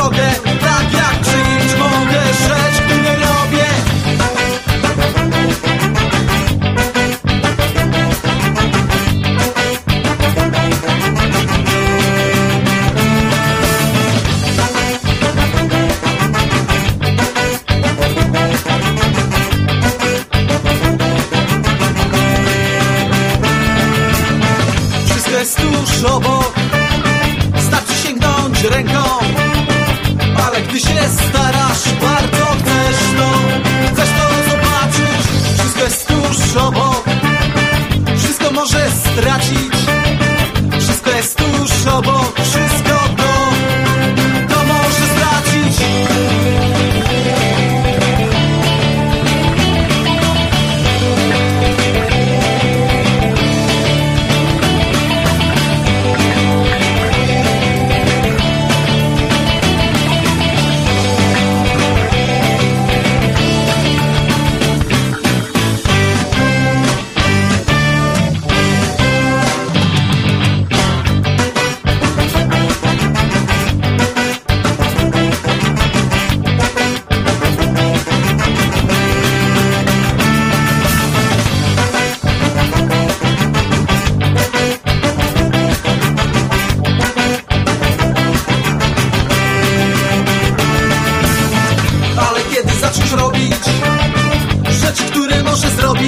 drogę Tak jak czynić mogę rzecz, nie robię. Wszystko jest tuż obok. Wystarczy sięgnąć ręką się starasz, bardzo chcesz to. Chcesz to zobaczyć, wszystko jest tuż obok. Wszystko może stracić Wszystko jest tuż obok. Wszystko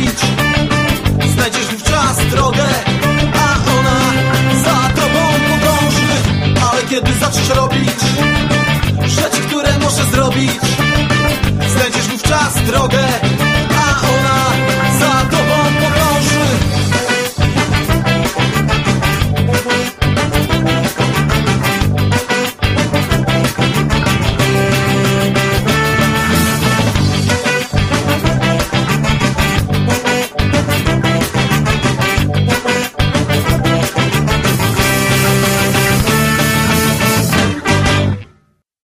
zrobić Znajdziesz wówczas drogę A ona za tobą podąży. Ale kiedy zaczniesz robić Rzeczy, które możesz zrobić Znajdziesz wówczas drogę